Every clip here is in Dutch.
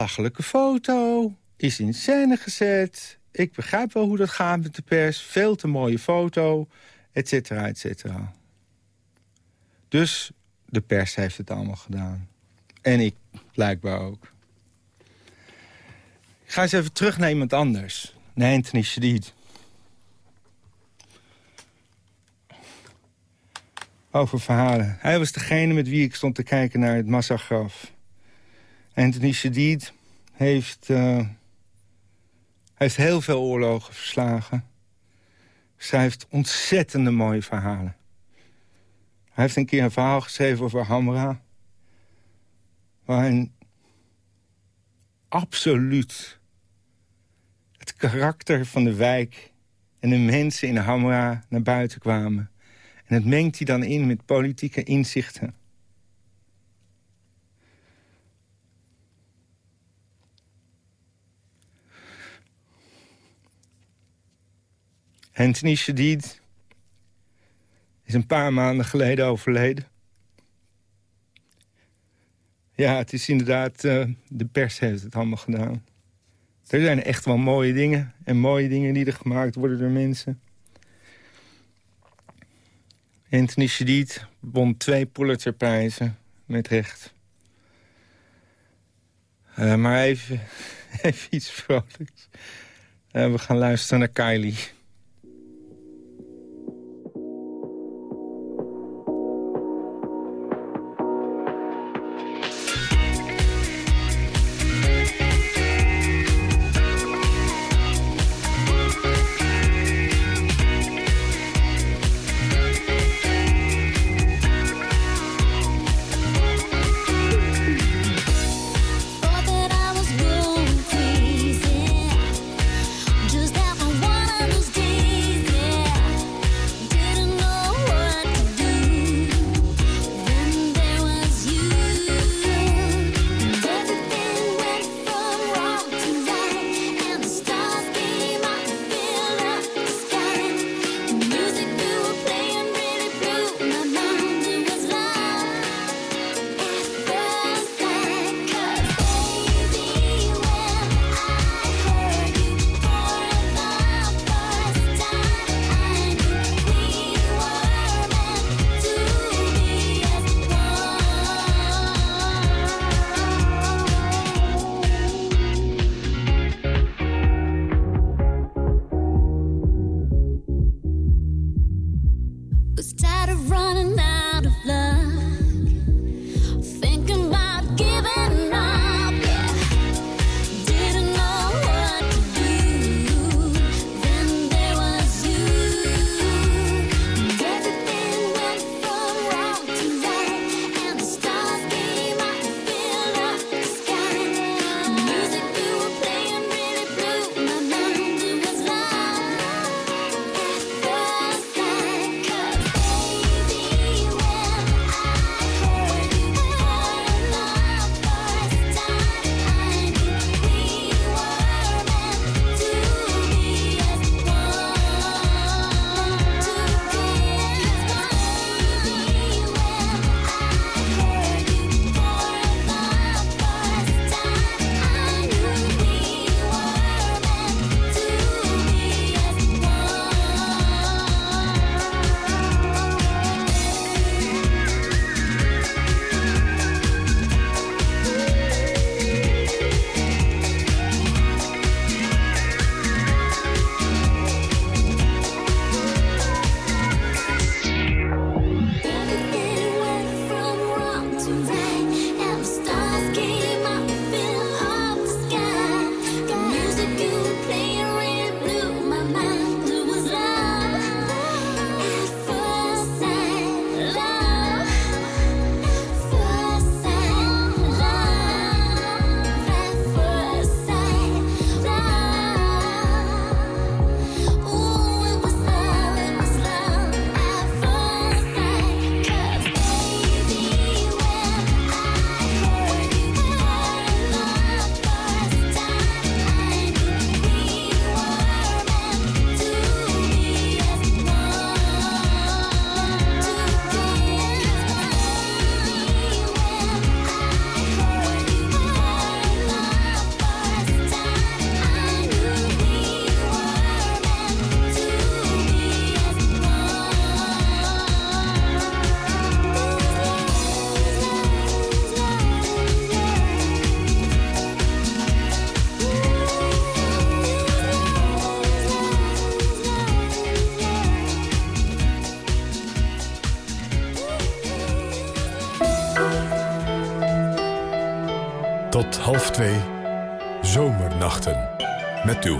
Lachelijke foto, is in scène gezet. Ik begrijp wel hoe dat gaat met de pers. Veel te mooie foto, et cetera, et cetera. Dus de pers heeft het allemaal gedaan. En ik blijkbaar ook. Ik ga eens even terug naar iemand anders. Naar Shadid. Over verhalen. Hij was degene met wie ik stond te kijken naar het massagraf. Anthony Shadid heeft, uh, heeft heel veel oorlogen verslagen. Schrijft ontzettende mooie verhalen. Hij heeft een keer een verhaal geschreven over Hamra... waarin absoluut het karakter van de wijk... en de mensen in Hamra naar buiten kwamen. En het mengt hij dan in met politieke inzichten. Anthony Shadid is een paar maanden geleden overleden. Ja, het is inderdaad... Uh, de pers heeft het allemaal gedaan. Er zijn echt wel mooie dingen. En mooie dingen die er gemaakt worden door mensen. Anthony Shadid won twee Pulitzerprijzen. Met recht. Uh, maar even, even iets vrolijks. Uh, we gaan luisteren naar Kylie.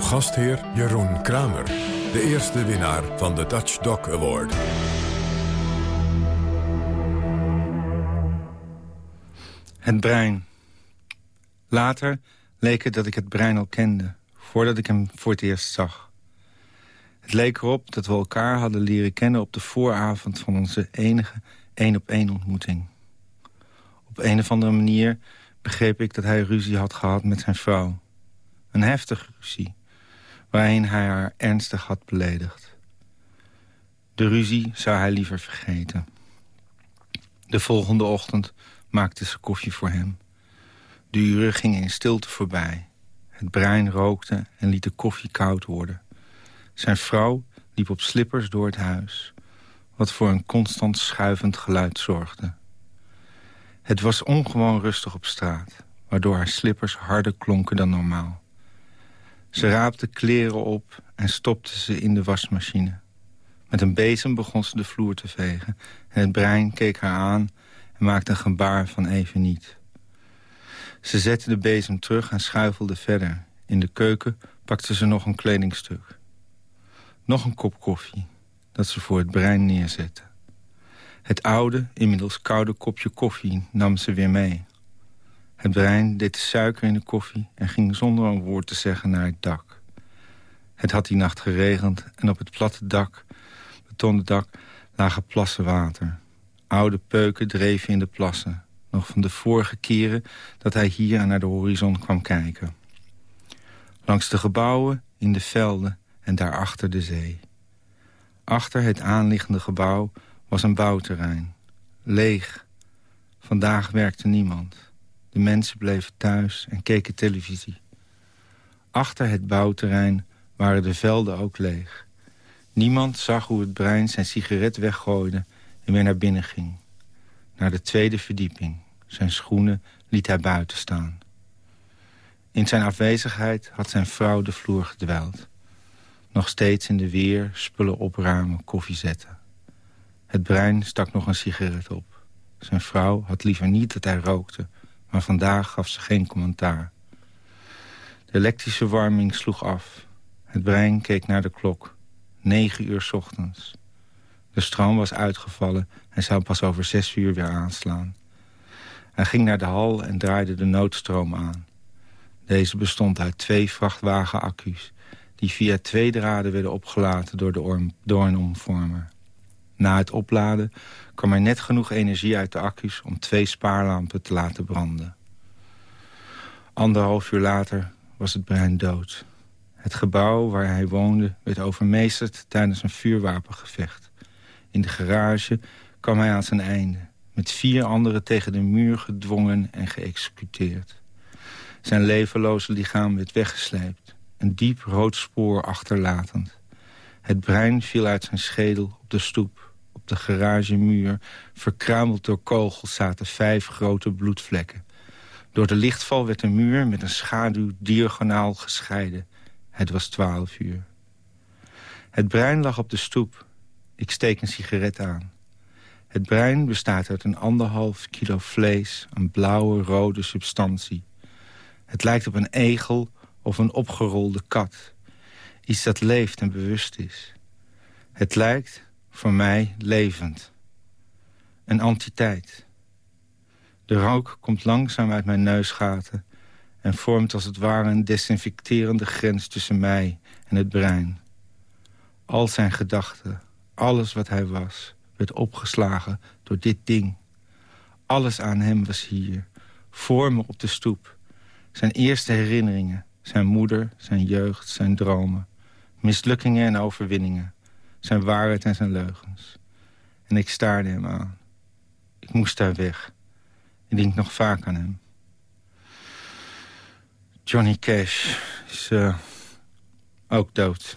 Gastheer Jeroen Kramer. De eerste winnaar van de Dutch Dog Award. Het brein. Later leek het dat ik het brein al kende, voordat ik hem voor het eerst zag. Het leek erop dat we elkaar hadden leren kennen op de vooravond van onze enige één-op-één ontmoeting. Op een of andere manier begreep ik dat hij ruzie had gehad met zijn vrouw. Een heftige ruzie, waarin hij haar ernstig had beledigd. De ruzie zou hij liever vergeten. De volgende ochtend maakte ze koffie voor hem. De uren gingen in stilte voorbij. Het brein rookte en liet de koffie koud worden. Zijn vrouw liep op slippers door het huis... wat voor een constant schuivend geluid zorgde. Het was ongewoon rustig op straat... waardoor haar slippers harder klonken dan normaal. Ze raapte kleren op en stopte ze in de wasmachine. Met een bezem begon ze de vloer te vegen... en het brein keek haar aan en maakte een gebaar van even niet. Ze zette de bezem terug en schuifelde verder. In de keuken pakte ze nog een kledingstuk. Nog een kop koffie, dat ze voor het brein neerzette. Het oude, inmiddels koude kopje koffie nam ze weer mee. Het brein deed de suiker in de koffie en ging zonder een woord te zeggen naar het dak. Het had die nacht geregend en op het platte dak, betonnen dak, lagen plassen water. Oude peuken dreven in de plassen. Nog van de vorige keren dat hij hier naar de horizon kwam kijken. Langs de gebouwen, in de velden en daarachter de zee. Achter het aanliggende gebouw was een bouwterrein. Leeg. Vandaag werkte niemand. De mensen bleven thuis en keken televisie. Achter het bouwterrein waren de velden ook leeg. Niemand zag hoe het brein zijn sigaret weggooide en weer naar binnen ging. Naar de tweede verdieping. Zijn schoenen liet hij buiten staan. In zijn afwezigheid had zijn vrouw de vloer gedweld. Nog steeds in de weer, spullen opruimen, koffie zetten. Het brein stak nog een sigaret op. Zijn vrouw had liever niet dat hij rookte... maar vandaag gaf ze geen commentaar. De elektrische warming sloeg af. Het brein keek naar de klok. Negen uur ochtends. De stroom was uitgevallen en zou pas over zes uur weer aanslaan. Hij ging naar de hal en draaide de noodstroom aan. Deze bestond uit twee vrachtwagenaccu's... die via twee draden werden opgelaten door de doornomvormer. Na het opladen kwam er net genoeg energie uit de accu's... om twee spaarlampen te laten branden. Anderhalf uur later was het brein dood. Het gebouw waar hij woonde werd overmeesterd tijdens een vuurwapengevecht. In de garage kwam hij aan zijn einde. Met vier anderen tegen de muur gedwongen en geëxecuteerd. Zijn levenloze lichaam werd weggesleept. Een diep rood spoor achterlatend. Het brein viel uit zijn schedel op de stoep. De garagemuur, verkruimeld door kogels, zaten vijf grote bloedvlekken. Door de lichtval werd de muur met een schaduw diagonaal gescheiden. Het was twaalf uur. Het brein lag op de stoep. Ik steek een sigaret aan. Het brein bestaat uit een anderhalf kilo vlees, een blauwe rode substantie. Het lijkt op een egel of een opgerolde kat. Iets dat leeft en bewust is. Het lijkt, voor mij, levend. Een entiteit. De rook komt langzaam uit mijn neusgaten... en vormt als het ware een desinfecterende grens tussen mij en het brein. Al zijn gedachten, alles wat hij was werd opgeslagen door dit ding. Alles aan hem was hier, voor me op de stoep. Zijn eerste herinneringen, zijn moeder, zijn jeugd, zijn dromen. Mislukkingen en overwinningen, zijn waarheid en zijn leugens. En ik staarde hem aan. Ik moest daar weg. Ik denk nog vaak aan hem. Johnny Cash is uh, ook dood.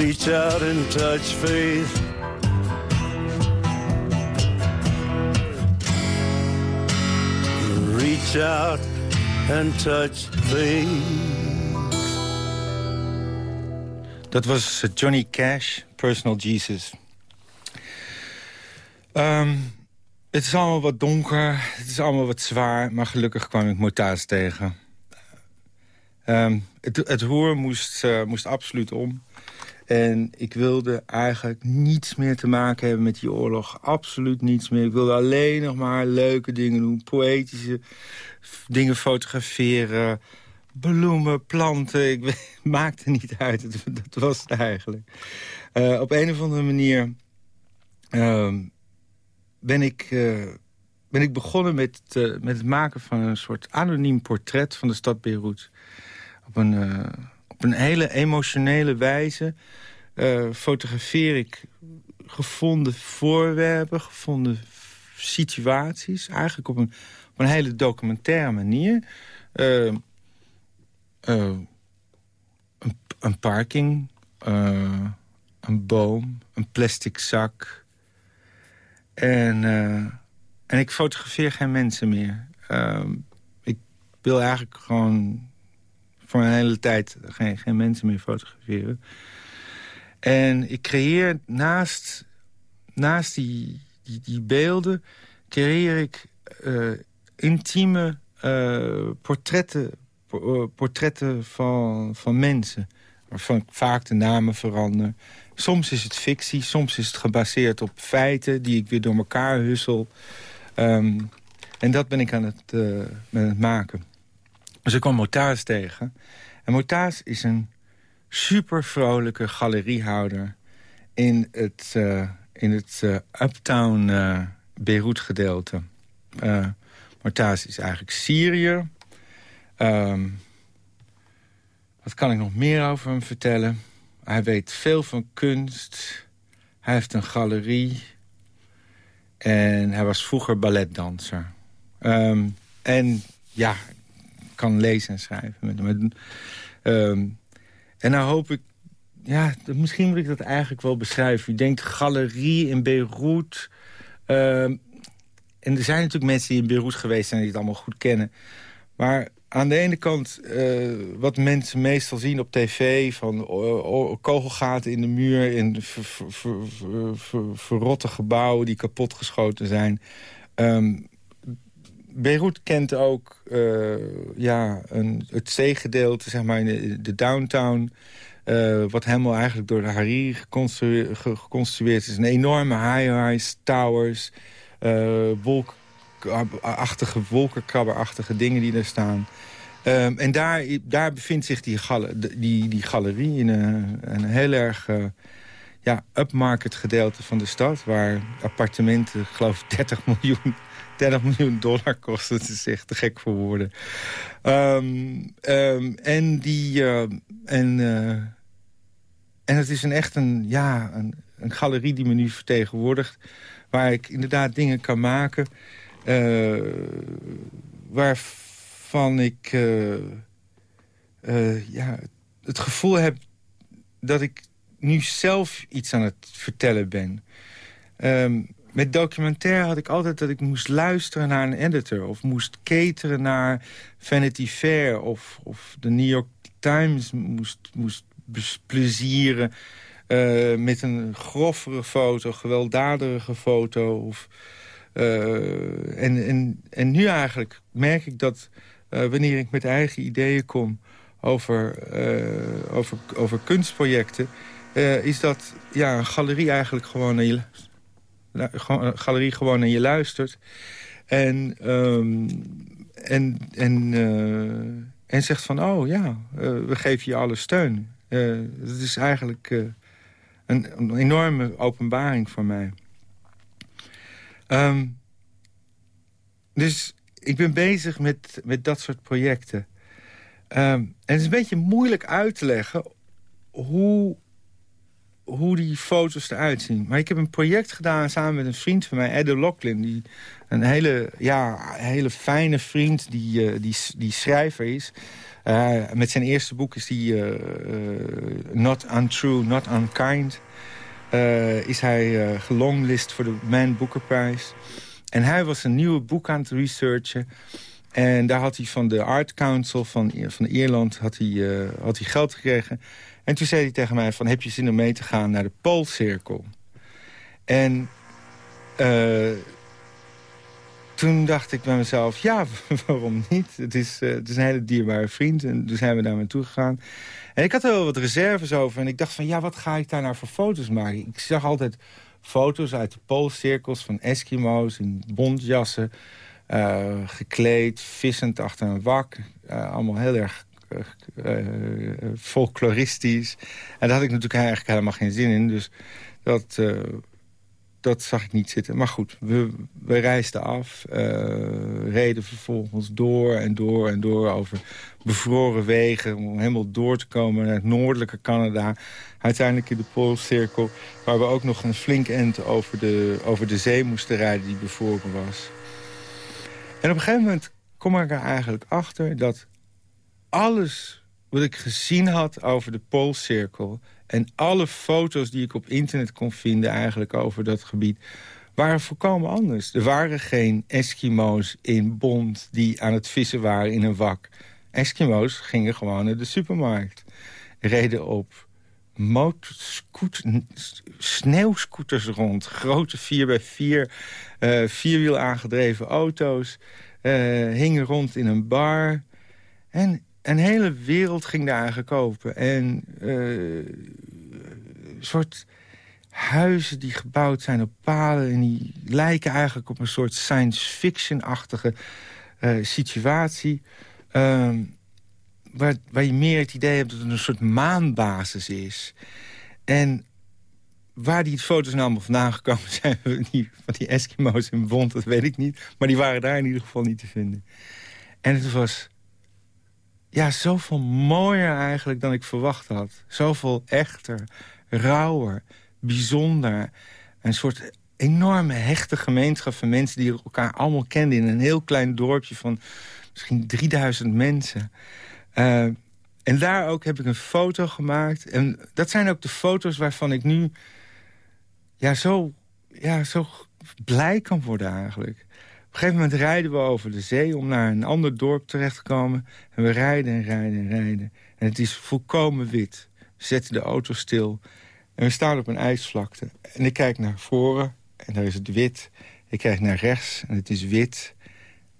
Reach out and touch faith. Reach out and touch faith. Dat was Johnny Cash, Personal Jesus. Um, het is allemaal wat donker, het is allemaal wat zwaar... maar gelukkig kwam ik Motaas tegen. Um, het, het hoer moest, uh, moest absoluut om. En ik wilde eigenlijk niets meer te maken hebben met die oorlog. Absoluut niets meer. Ik wilde alleen nog maar leuke dingen doen. Poëtische dingen fotograferen. Bloemen, planten. Ik maakte niet uit. Dat was het eigenlijk. Uh, op een of andere manier uh, ben, ik, uh, ben ik begonnen met, met het maken van een soort anoniem portret van de stad Beirut. Op een op een hele emotionele wijze uh, fotografeer ik gevonden voorwerpen, gevonden situaties. Eigenlijk op een, een hele documentaire manier. Uh, uh, een, een, parking, een boom, een plastic zak. En, en ik fotografeer geen mensen meer. ik wil eigenlijk gewoon voor een hele tijd geen, geen mensen meer fotograferen. En ik creëer naast, naast die, die, die beelden... creëer ik uh, intieme uh, portretten, uh, portretten van, van mensen. Waarvan vaak de namen veranderen. Soms is het fictie, soms is het gebaseerd op feiten... die ik weer door elkaar hussel. Um, en dat ben ik aan het, aan het maken. Dus ik kwam Motaas tegen. En Motaas is een super vrolijke galeriehouder... in het, uh, in het uh, uptown uh, Beirut gedeelte. Uh, is eigenlijk Syriër. Um, wat kan ik nog meer over hem vertellen? Hij weet veel van kunst. Hij heeft een galerie. En hij was vroeger balletdanser. Ehm, en ja, kan lezen en schrijven. Met, met, ehm, en nou hoop ik... Ja, misschien moet ik dat eigenlijk wel beschrijven. Je denkt galerie in Beirut. Ehm, en er zijn natuurlijk mensen die in Beirut geweest zijn... die het allemaal goed kennen. Maar aan de ene kant, uh, wat mensen meestal zien op tv... van kogelgaten in de muur, in ver, ver, verrotte gebouwen die kapotgeschoten zijn. Um, Beirut kent ook uh, ja, een, het zeegedeelte, zeg maar, in de, downtown... Uh, wat helemaal eigenlijk door de Hariri geconstrueerd, is. Een enorme high-rise towers, uh, wolkachtige, wolkenkrabberachtige dingen die daar staan. Um, en daar, daar bevindt zich die, die, die galerie in een, een heel erg ja, upmarket gedeelte van de stad... waar appartementen, geloof ik, 30 miljoen 30 miljoen dollar kost. Dat is echt te gek voor woorden. Um, um, en die... Uh, en, uh, en het is een echt een, ja, een, een, galerie die me nu vertegenwoordigt... waar ik inderdaad dingen kan maken... Uh, waarvan ik ja, het gevoel heb dat ik nu zelf iets aan het vertellen ben. Um, met documentaire had ik altijd dat ik moest luisteren naar een editor... of moest cateren naar Vanity Fair of, of de New York Times moest, moest plezieren... Uh, met een groffere foto, gewelddadige foto. Of, uh, en, en, en nu eigenlijk merk ik dat uh, wanneer ik met eigen ideeën kom... over, over, over kunstprojecten... is dat ja, een galerie eigenlijk gewoon... Een, galerie gewoon naar je luistert. En, um, en, en, uh, en zegt van, oh ja, uh, we geven je alle steun. Dat is eigenlijk een, een, enorme openbaring voor mij. Um, dus ik ben bezig met, met dat soort projecten. Um, en het is een beetje moeilijk uit te leggen hoe hoe die foto's eruit zien. Maar ik heb een project gedaan samen met een vriend van mij, Edo Locklin. Die een hele, ja, hele fijne vriend die, uh, die, die schrijver is. Uh, met zijn eerste boek is die uh, Not Untrue, Not Unkind. is hij gelonglist voor de Man Booker Prize. En hij was een nieuwe boek aan het researchen. En daar had hij van de Art Council van, van Ierland had hij, had hij geld gekregen... En toen zei hij tegen mij van, heb je zin om mee te gaan naar de Poolcirkel? En uh, toen dacht ik bij mezelf, ja, waarom niet? Het is, uh, het is een hele dierbare vriend en toen zijn we daar naartoe gegaan. En ik had er wel wat reserves over en ik dacht van, ja, wat ga ik daar nou voor foto's maken? Ik zag altijd foto's uit de Poolcirkels van Eskimo's in bondjassen... Uh, gekleed, vissend achter een wak. allemaal heel erg folkloristisch. En daar had ik natuurlijk eigenlijk helemaal geen zin in. Dus dat, uh, dat zag ik niet zitten. Maar goed, we, we reisden af. Uh, reden vervolgens door en door en door over bevroren wegen... om helemaal door te komen naar het noordelijke Canada. Uiteindelijk in de Poolcirkel... waar we ook nog een flink end over de, over de zee moesten rijden die bevroren was. En op een gegeven moment kom ik er eigenlijk achter dat alles wat ik gezien had over de Poolcirkel... en alle foto's die ik op internet kon vinden eigenlijk over dat gebied... waren volkomen anders. Er waren geen Eskimo's in Bond die aan het vissen waren in een wak. Eskimo's gingen gewoon naar de supermarkt. Reden op sneeuwscooters rond. Grote 4x4, uh, vierwiel aangedreven auto's. Uh, hingen rond in een bar. En een hele wereld ging daar eigenlijk open. En uh, soort huizen die gebouwd zijn op palen... en die lijken eigenlijk op een soort science fiction-achtige uh, situatie... Uh, waar, waar je meer het idee hebt dat het een soort maanbasis is. En waar die foto's nou allemaal vandaan gekomen zijn... Die, van die Eskimo's in Bond, dat weet ik niet. Maar die waren daar in ieder geval niet te vinden. En het was ja, zoveel mooier eigenlijk dan ik verwacht had. Zoveel echter, rauwer, bijzonder. Een soort enorme hechte gemeenschap van mensen... die elkaar allemaal kenden in een heel klein dorpje van misschien 3000 mensen. Uh, en daar ook heb ik een foto gemaakt. En dat zijn ook de foto's waarvan ik nu ja, zo, ja, zo blij kan worden eigenlijk. Op een gegeven moment rijden we over de zee om naar een ander dorp terecht te komen. En we rijden en rijden en rijden. En het is volkomen wit. We zetten de auto stil. En we staan op een ijsvlakte. En ik kijk naar voren en daar is het wit. Ik kijk naar rechts en het is wit.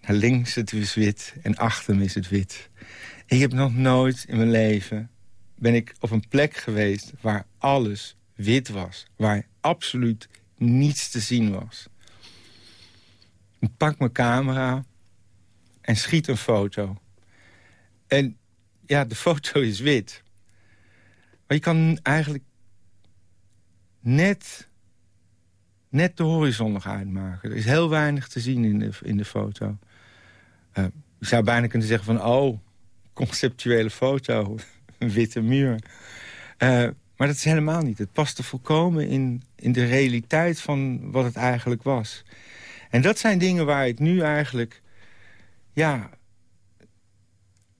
Naar links het is wit. En achter me is het wit. Ik heb nog nooit in mijn leven... ben ik op een plek geweest waar alles wit was. Waar absoluut niets te zien was. Ik pak mijn camera en schiet een foto. En ja, de foto is wit. Maar je kan eigenlijk net, net de horizon nog uitmaken. Er is heel weinig te zien in de, in de foto. Uh, je zou bijna kunnen zeggen van... oh, conceptuele foto, een witte muur. Uh, maar dat is helemaal niet. Het paste volkomen in, in de realiteit van wat het eigenlijk was. En dat zijn dingen waar ik nu eigenlijk... ja,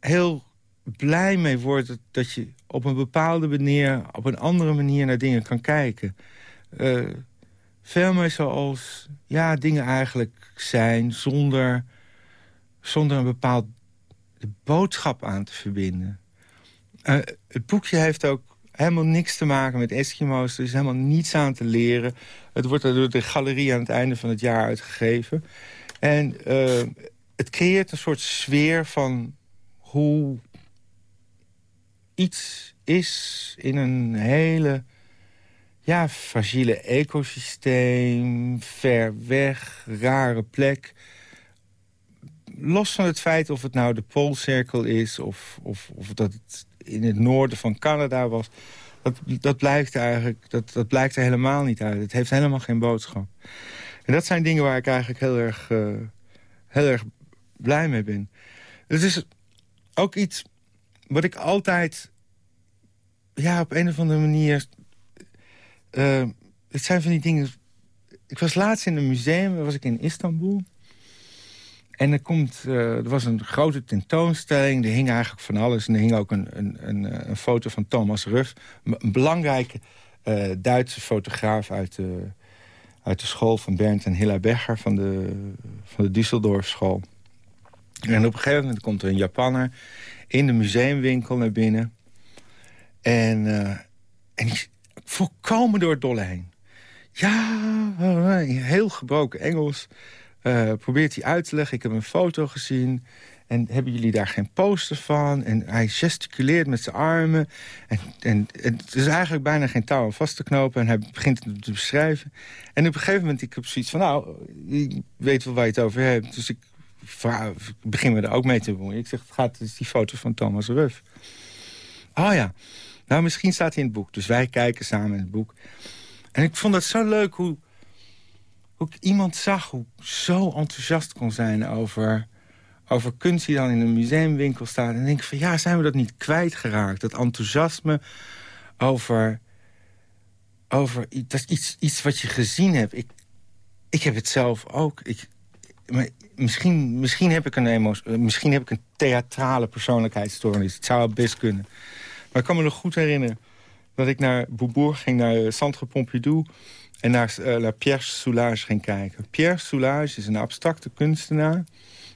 heel blij mee word... dat je op een bepaalde manier, op een andere manier naar dingen kan kijken. Uh, veel meer zoals ja, dingen eigenlijk zijn... zonder, zonder een bepaald boodschap aan te verbinden. Uh, het boekje heeft ook helemaal niks te maken met Eskimo's. Er is helemaal niets aan te leren. Het wordt door de galerie aan het einde van het jaar uitgegeven. En uh, het creëert een soort sfeer van hoe iets is in een hele ja, fragile ecosysteem, ver weg, rare plek. Los van het feit of het nou de Poolcirkel is... of, of, of dat het in het noorden van Canada was... dat, dat, blijkt eigenlijk, dat, dat blijkt er helemaal niet uit. Het heeft helemaal geen boodschap. En dat zijn dingen waar ik eigenlijk heel erg, uh, heel erg blij mee ben. Het is ook iets wat ik altijd... ja, op een of andere manier... Uh, het zijn van die dingen... Ik was laatst in een museum, was ik in Istanbul... En er, komt, uh, er was een grote tentoonstelling. Er hing eigenlijk van alles. En er hing ook een, een, een, eh, een foto van Thomas Ruff. Een belangrijke uh, Duitse fotograaf uit de, uit de school van Bernd en Hilla Becher... van de, van de Düsseldorf school. En op een gegeven moment komt er een Japanner in de museumwinkel naar binnen. En, uh, en volkomen door het dolle heen. Ja, heel gebroken Engels... Uh, probeert hij uit te leggen. Ik heb een foto gezien. En hebben jullie daar geen poster van? En hij gesticuleert met zijn armen. En, en, het is eigenlijk bijna geen touw om vast te knopen. En hij begint het te beschrijven. En op een gegeven moment, ik heb zoiets van... nou, ik weet wel waar je het over hebt. Dus ik, begin me er ook mee te bemoeien. Ik zeg, het gaat, het die foto van Thomas Ruff. Oh ja, nou misschien staat hij in het boek. Dus wij kijken samen in het boek. En ik vond dat zo leuk hoe ik iemand zag hoe zo enthousiast kon zijn over, over kunst die dan in een museumwinkel staat. En denk ik van ja, zijn we dat niet kwijtgeraakt? Dat enthousiasme over, over dat iets, iets wat je gezien hebt. Ik, ik heb het zelf ook. Ik, maar misschien, misschien, heb ik een misschien heb ik een theatrale persoonlijkheidsstoornis. Het zou best kunnen. Maar ik kan me nog goed herinneren dat ik naar Beaubourg ging, naar Centre Pompidou en naar, uh, Pierre Soulages ging kijken. Pierre Soulages is een abstracte kunstenaar.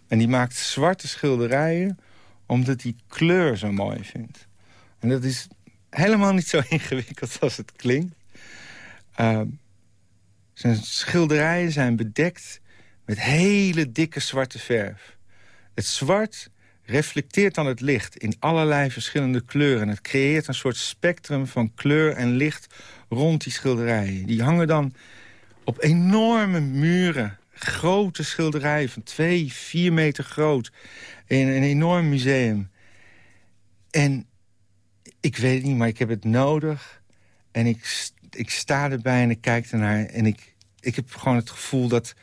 En die maakt zwarte schilderijen omdat hij kleur zo mooi vindt. En dat is helemaal niet zo ingewikkeld als het klinkt. Uh, zijn schilderijen zijn bedekt met hele dikke zwarte verf. Het zwart reflecteert dan het licht in allerlei verschillende kleuren. Het creëert een soort spectrum van kleur en licht rond die schilderijen. Die hangen dan op enorme muren. Grote schilderijen van twee, vier meter groot. In een enorm museum. En ik weet het niet, maar ik heb het nodig. En ik, ik sta erbij en ik kijk ernaar. En ik, ik heb gewoon het gevoel dat,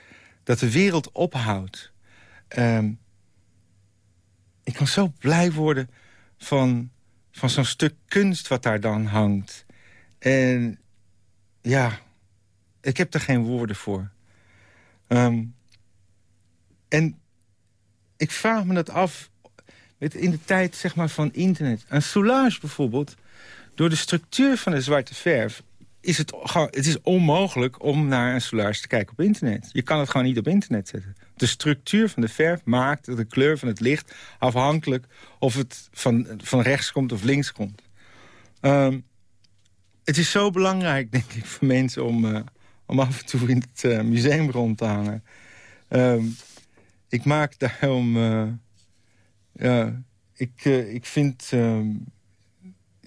dat de wereld ophoudt. Um, ik kan zo blij worden van, van zo'n stuk kunst wat daar dan hangt. En ja, ik heb er geen woorden voor. Ehm, en ik vraag me dat af in de tijd zeg maar, van internet. Een soulage bijvoorbeeld, door de structuur van de zwarte verf... is het, het is onmogelijk om naar een soulage te kijken op internet. Je kan het gewoon niet op internet zetten. De structuur van de verf maakt de kleur van het licht afhankelijk... of het van, van rechts komt of links komt. Ehm, het is zo belangrijk, denk ik, voor mensen om, uh, om af en toe in het uh, museum rond te hangen. Ehm, ik maak daarom... Uh, ja, ik, ik vind... Ehm,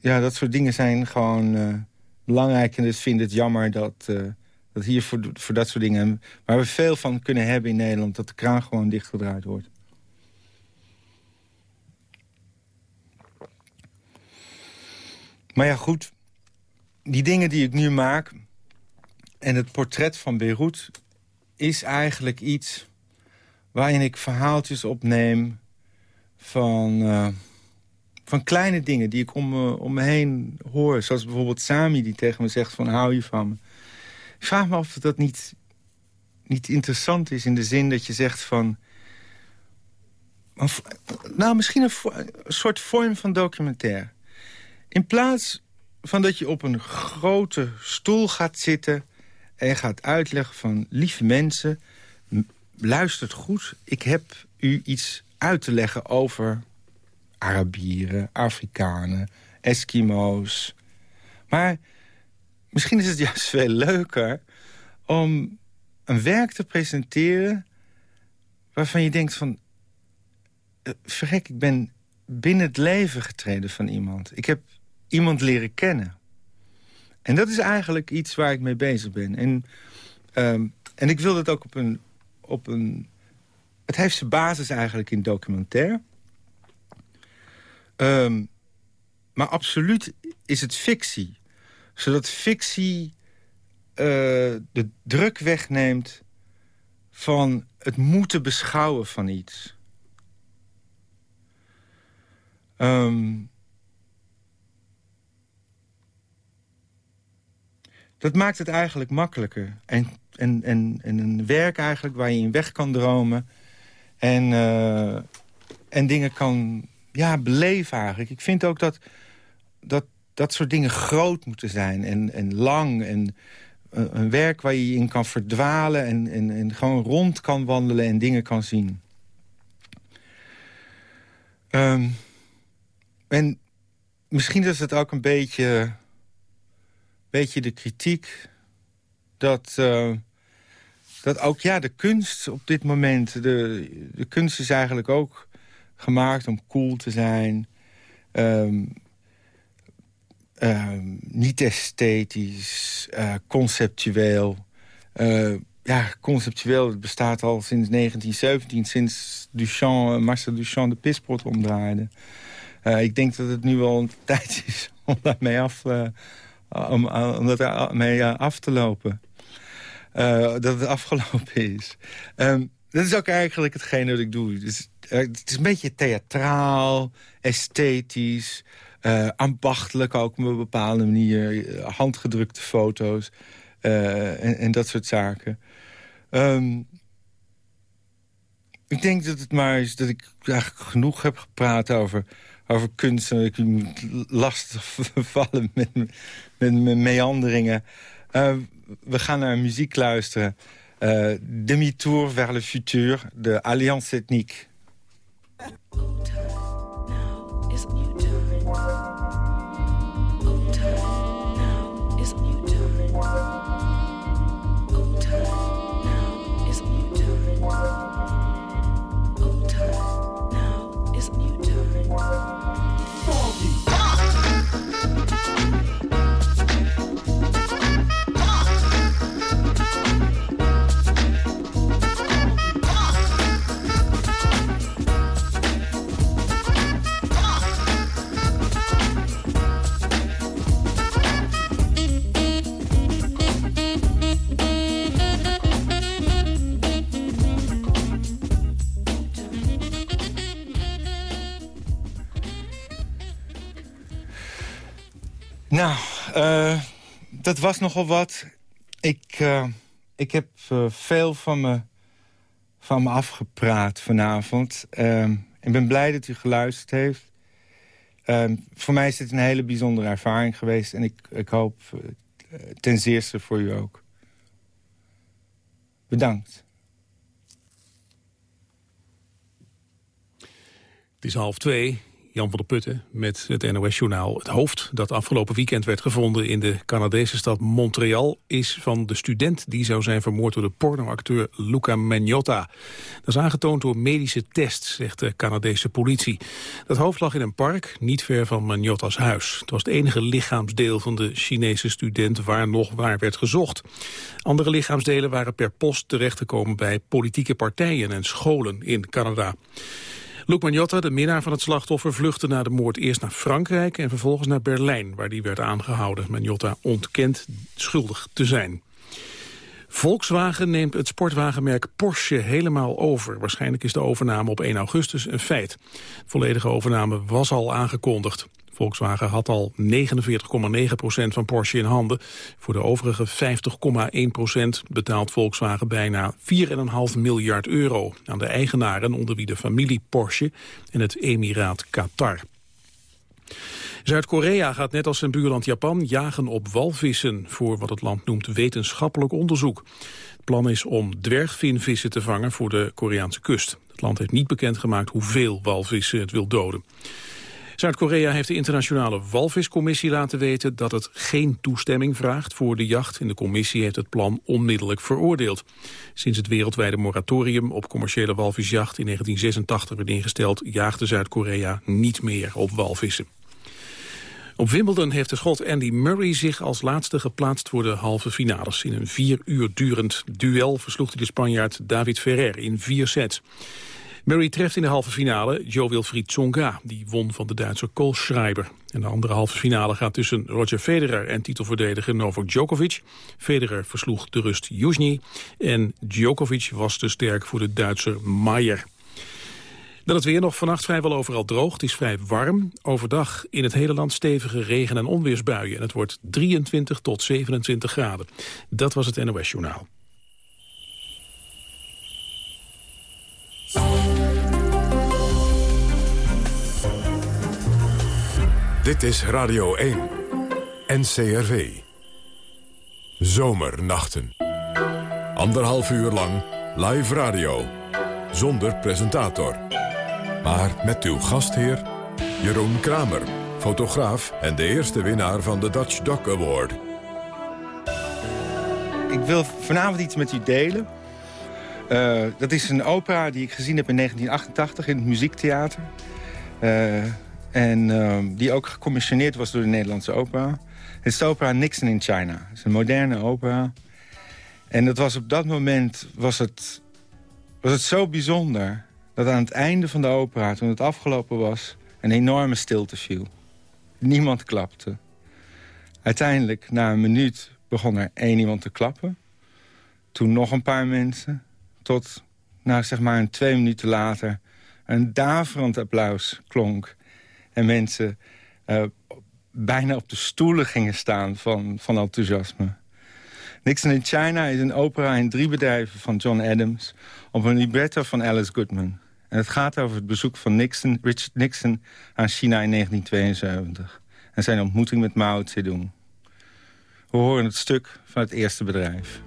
ja, dat soort dingen zijn gewoon belangrijk. En dus vind het jammer dat, dat hier voor, voor dat soort dingen... waar we veel van kunnen hebben in Nederland... dat de kraan gewoon dichtgedraaid wordt. Maar ja, goed die dingen die ik nu maak... en het portret van Beirut is eigenlijk iets... waarin ik verhaaltjes opneem van, uh, van kleine dingen die ik om me, om me heen hoor. Zoals bijvoorbeeld Sami die tegen me zegt van hou je van me. Ik vraag me af of dat niet, niet interessant is in de zin dat je zegt van... Nou, misschien een, soort vorm van documentaire. In plaats van dat je op een grote stoel gaat zitten... en gaat uitleggen van... lieve mensen, luistert goed. Ik heb u iets uit te leggen over Arabieren, Afrikanen, Eskimo's. Maar misschien is het juist veel leuker om een werk te presenteren... waarvan je denkt van... Verrek, ik ben binnen het leven getreden van iemand. Ik heb iemand leren kennen. En dat is eigenlijk iets waar ik mee bezig ben. En, um, en ik wil dat ook op een, op een... Het heeft zijn basis eigenlijk in documentaire. Um, maar absoluut is het fictie. Zodat fictie uh, de druk wegneemt van het moeten beschouwen van iets. Um, dat maakt het eigenlijk makkelijker. En, en, en, en een werk eigenlijk waar je in weg kan dromen. En, uh, en dingen kan ja, beleven eigenlijk. Ik vind ook dat, dat dat soort dingen groot moeten zijn. En, en lang. En uh, een werk waar je in kan verdwalen. En, en, en gewoon rond kan wandelen en dingen kan zien. Um, en misschien is het ook een beetje beetje de kritiek dat, uh, dat ook ja, de kunst op dit moment... De, de kunst is eigenlijk ook gemaakt om cool te zijn... Um, um, niet esthetisch, uh, conceptueel. Uh, ja, conceptueel, bestaat al sinds 1917... sinds Duchamp, Marcel Duchamp de pispot omdraaide. ik denk dat het nu wel een tijd is om daarmee af om, om dat mee af te lopen. Dat het afgelopen is. Um, dat is ook eigenlijk hetgeen wat ik doe. Het is een beetje theatraal, esthetisch... Uh, ambachtelijk ook op een bepaalde manier. handgedrukte foto's. En, en, dat soort zaken. Um, ik denk dat het maar is dat ik eigenlijk genoeg heb gepraat over over kunst. En ik lastig vallen met, met, met meanderingen. We gaan naar muziek luisteren. Demi-tour vers le futur de Alliance Ethnique. Nou, dat was nogal wat. Ik, uh, ik heb uh, veel van me, van me afgepraat vanavond. Uh, ik ben blij dat u geluisterd heeft. Ehm, voor mij is dit een hele bijzondere ervaring geweest. En ik, ik hoop uh, ten zeerste voor u ook. Bedankt. Het is half twee. Jan van der Putten met het NOS-journaal. Het hoofd dat afgelopen weekend werd gevonden in de Canadese stad Montreal... is van de student die zou zijn vermoord door de pornoacteur Luca Magnotta. Dat is aangetoond door medische tests, zegt de Canadese politie. Dat hoofd lag in een park, niet ver van Magnotta's huis. Het was het enige lichaamsdeel van de Chinese student waar nog waar werd gezocht. Andere lichaamsdelen waren per post terechtgekomen bij politieke partijen en scholen in Canada. Luc Magnotta, de minnaar van het slachtoffer, vluchtte na de moord eerst naar Frankrijk en vervolgens naar Berlijn, waar die werd aangehouden. Magnotta ontkent schuldig te zijn. Volkswagen neemt het sportwagenmerk Porsche helemaal over. Waarschijnlijk is de overname op 1 augustus een feit. De volledige overname was al aangekondigd. Volkswagen had al 49,9% van Porsche in handen. Voor de overige 50,1% betaalt Volkswagen bijna 4,5 miljard euro... aan de eigenaren onder wie de familie Porsche en het Emiraat Qatar. Zuid-Korea gaat net als zijn buurland Japan jagen op walvissen... voor wat het land noemt wetenschappelijk onderzoek. Het plan is om dwergvinvissen te vangen voor de Koreaanse kust. Het land heeft niet bekendgemaakt hoeveel walvissen het wil doden. Zuid-Korea heeft de internationale walviscommissie laten weten dat het geen toestemming vraagt voor de jacht. En de commissie heeft het plan onmiddellijk veroordeeld. Sinds het wereldwijde moratorium op commerciële walvisjacht in 1986 werd ingesteld, jaagde Zuid-Korea niet meer op walvissen. Op Wimbledon heeft de schot Andy Murray zich als laatste geplaatst voor de halve finales. In een vier uur durend duel versloeg hij de Spanjaard David Ferrer in vier sets. Murray treft in de halve finale Joe Wilfried Tsonga. Die won van de Duitser Kohlschreiber. En de andere halve finale gaat tussen Roger Federer en titelverdediger Novak Djokovic. Federer versloeg de rust Jusny. En Djokovic was te sterk voor de Duitser Maier. Dan het weer nog vannacht vrijwel overal droog. Het is vrij warm. Overdag in het hele land stevige regen- en onweersbuien. En het wordt 23 tot 27 graden. Dat was het NOS Journaal. Dit is Radio 1. NCRV. Zomernachten. Anderhalf uur lang live radio. Zonder presentator. Maar met uw gastheer Jeroen Kramer, fotograaf en de eerste winnaar van de Dutch Doc Award. Ik wil vanavond iets met u delen. Uh, dat is een opera die ik gezien heb in 1988 in het Muziektheater. Uh, en uh, die ook gecommissioneerd was door de Nederlandse opera. Het is de opera Nixon in China. Het is een moderne opera. En dat was op dat moment was het, was het zo bijzonder... dat aan het einde van de opera, toen het afgelopen was... een enorme stilte viel. Niemand klapte. Uiteindelijk, na een minuut, begon er één iemand te klappen. Toen nog een paar mensen. Tot, nou, zeg maar, een twee minuten later... een daverend applaus klonk en mensen uh, bijna op de stoelen gingen staan van, van enthousiasme. Nixon in China is een opera in drie bedrijven van John Adams... op een libretto van Alice Goodman. En het gaat over het bezoek van Nixon, Richard Nixon aan China in 1972. En zijn ontmoeting met Mao Zedong. We horen het stuk van het eerste bedrijf.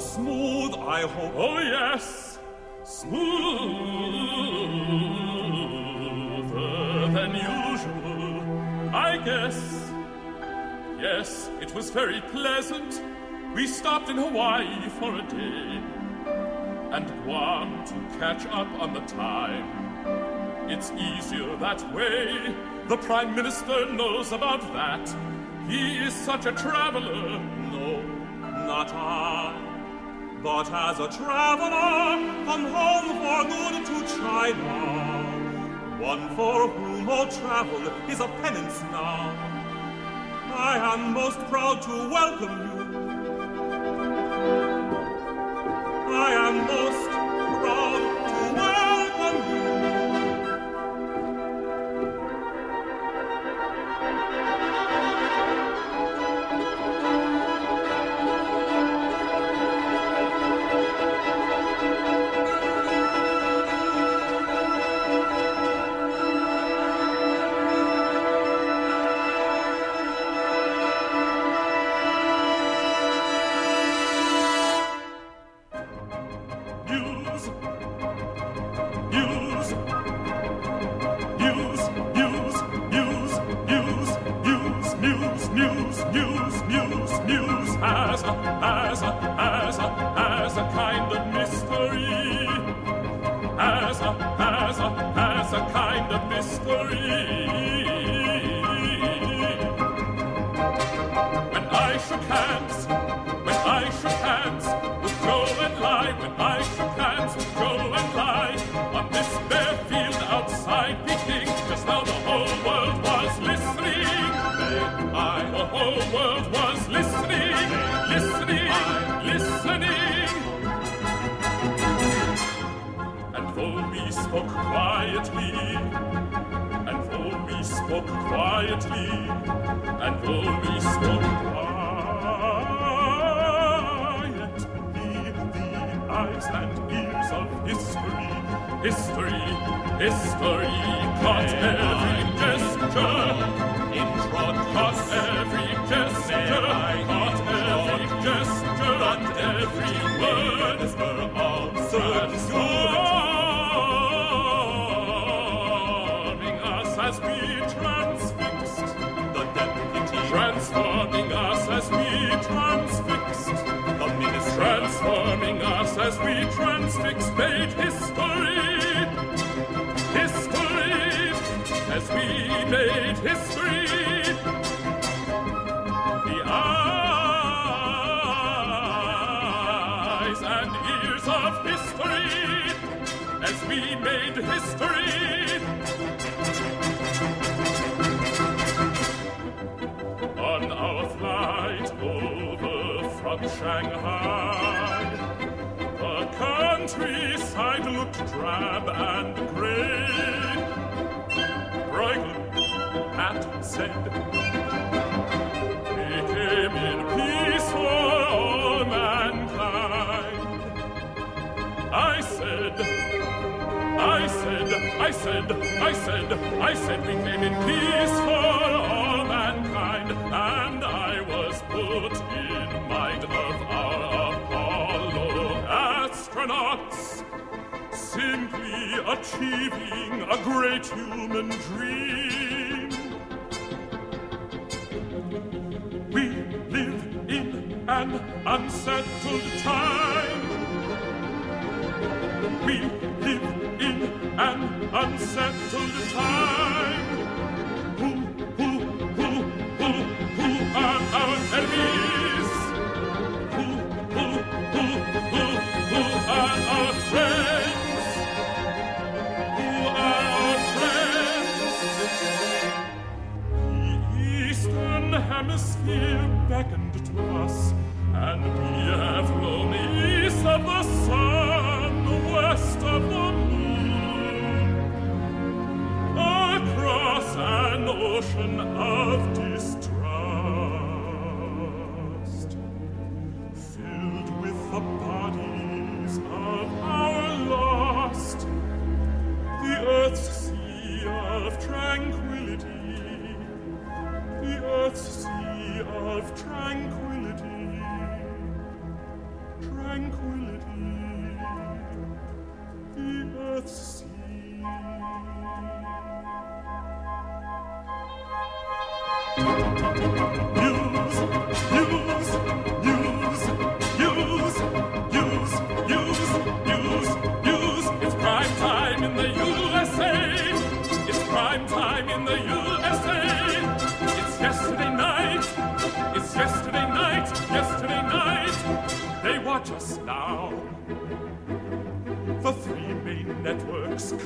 Smooth, I hope. Oh, yes, smoother than usual, I guess. Yes, it was very pleasant. We stopped in Hawaii for a day and Guam to catch up on the time. It's easier that way. The Prime Minister knows about that. He is such a traveler. No, not I. But as a traveler, come home for good to China. One for whom all travel is a penance now. I am most proud to welcome you. Shook hands, when I shook hands with Joe and Lai, when I shook hands with Joe and Lai, on this bare field outside Peking, just now the whole world was listening. I, the whole world was listening, listening, listening. And we spoke quietly, and we spoke quietly, and we spoke quietly, history, history, caught every gesture, caught every gesture, caught every gesture, and every word. Is were transforming us as we transfixed. The deputy, transforming us as we transfixed transforming us as we transfixed, made history, history, as we made history. The eyes and ears of history, as we made history. On our flight over from Shanghai, countryside looked drab and gray. Brighton, Matt said, We came in peace for all mankind. I said, I said, I said, I said, I said we came in peace for all mankind, and I was put in achieving a great human dream. We live in an unsettled time. We live in an unsettled time. Hemisphere beckoned to us, and we have flown east of the sun, west of the moon, across an ocean of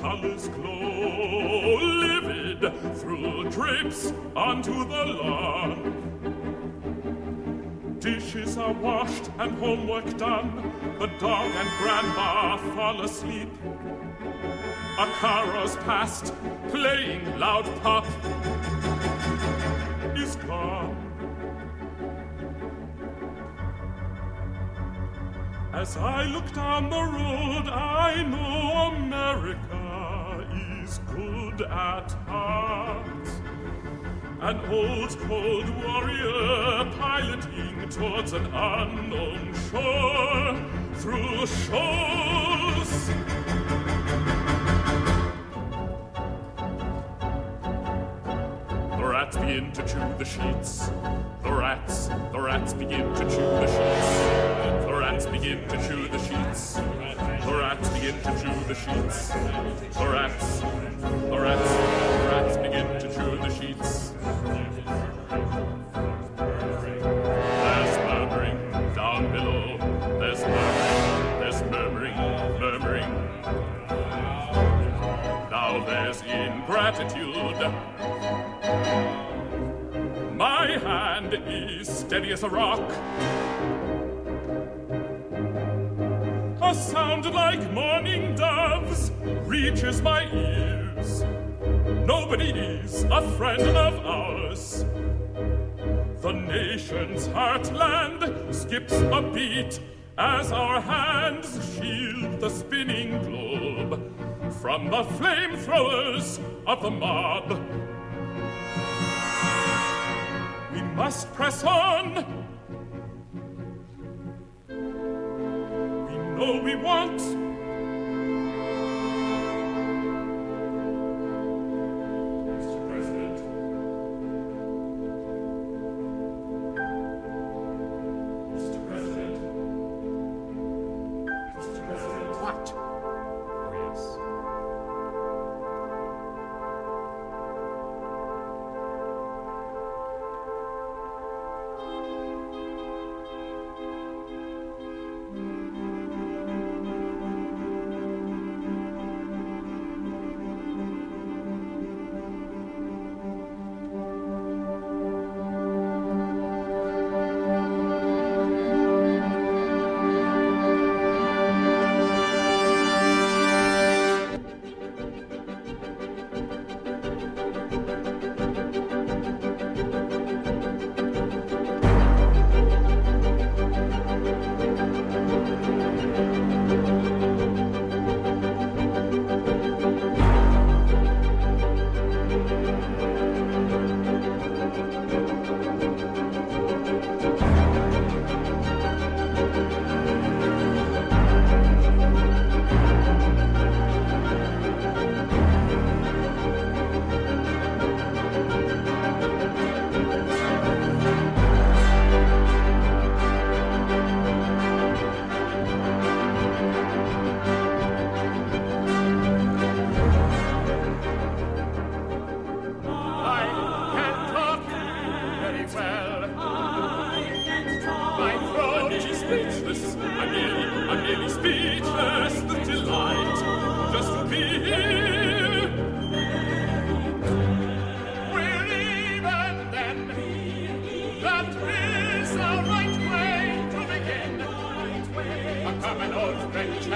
colors glow livid through drapes onto the lawn. Dishes are washed and homework done. The dog and grandma fall asleep. A car's past, playing loud pop, is gone. As I look down the road, I know America good at heart. An old cold warrior piloting towards an unknown shore through shoals. The rats begin to chew the sheets. The rats, the rats begin to chew the sheets. The rats begin to chew the sheets. The rats begin to chew the sheets. The rats, My hand is steady as a rock. A sound like morning doves reaches my ears. Nobody is a friend of ours. The nation's heartland skips a beat as our hands shield the spinning from the flamethrowers of the mob. We must press on. We know we want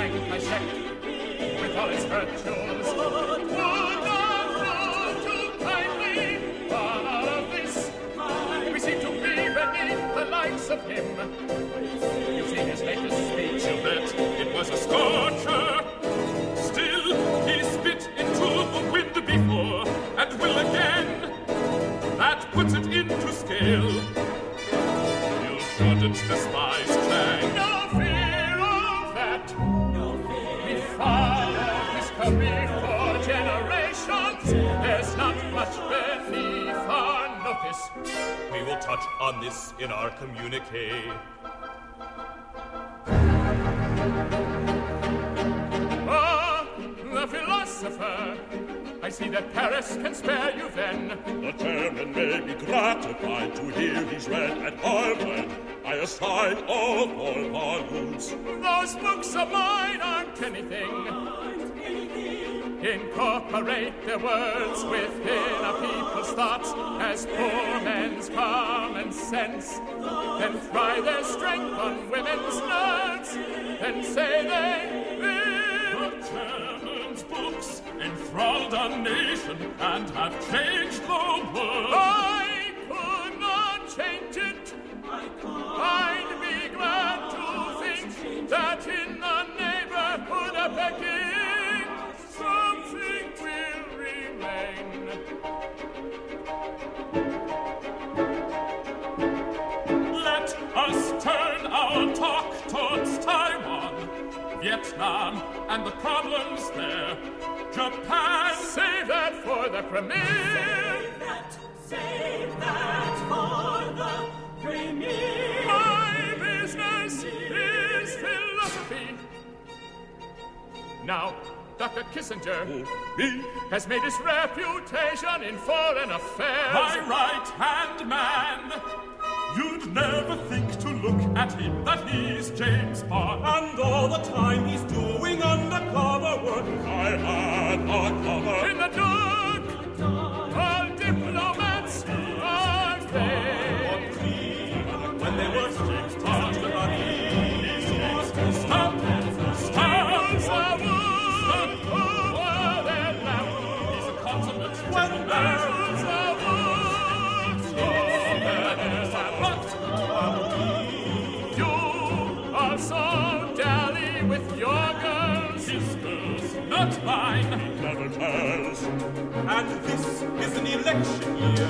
with all its virtues would not too kindly of this. We seem to be beneath the likes of him. You've seen his latest speech, you bet it was a scorcher. Touch on this in our communique. Ah, the philosopher. I see that Paris can spare you then. The chairman may be gratified to hear he's read at Harvard. I assign all four volumes. Those books of mine aren't anything. Incorporate their words within a people's thoughts as poor men's common sense. Then try their strength on women's nerves. Then say they live. The chairman's books enthralled a nation and have changed the world. I could not change it. I'd be glad to think that in the Vietnam, and the problems there. Japan, Save that for the premiere. Save that save that for the premiere. My business is philosophy. Now, Dr. Kissinger me, has made his reputation in foreign affairs. my right hand man. You'd never think to look at him that he's James Bond. And all the time he's doing undercover work. I had a cover. In the dark, And this is an election year.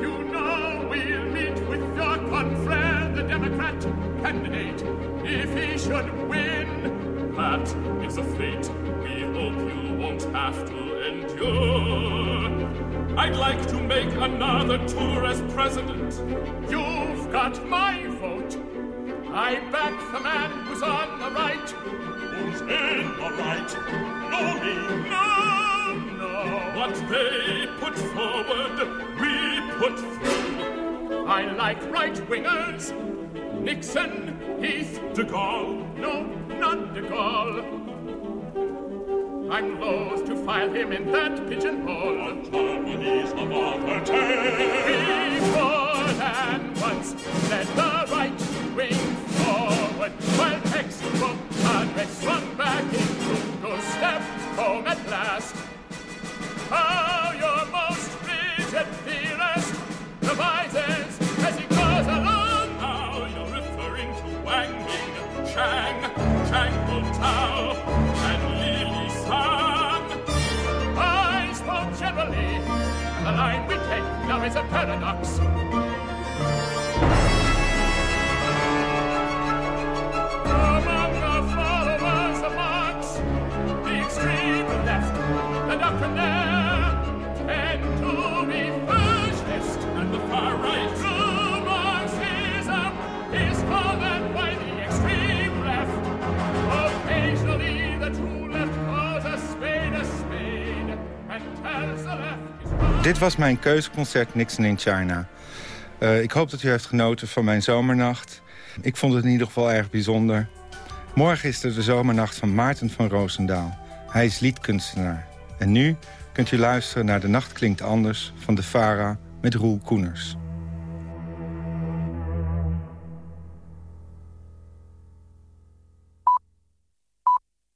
You know we'll meet with your the Democrat candidate, if he should win. That is a fate we hope you won't have to endure. I'd like to make another tour as president. You've got my vote. I back the man who's on the right. Who's in the right? No me. No, no. What they put forward, we put through. I like right wingers. Nixon, Heath, De Gaulle, no, not de Gaulle. I'm loath to file him in that pigeonhole. harmonies of our tale. Before than once, let the right wing forward, while textbook address swung back into go step home at last. How your most rigid theorist devises as he goes along. Now you're referring to Wang Ming, Chang, Chang Tao, now is a paradox. Among the followers of Marx, the extreme left, the doctrinaire, tend to be fascist, And the far right, Marxism is called by the extreme left. Occasionally, the true left a spade a spade and tells the left. Dit was mijn keuzeconcert Nixon in China. Eh, ik hoop dat u heeft genoten van mijn zomernacht. Ik vond het in ieder geval erg bijzonder. Morgen is er de zomernacht van Maarten van Roosendaal. Hij is liedkunstenaar. En nu kunt u luisteren naar De Nacht Klinkt Anders van de Vara met Roel Koeners.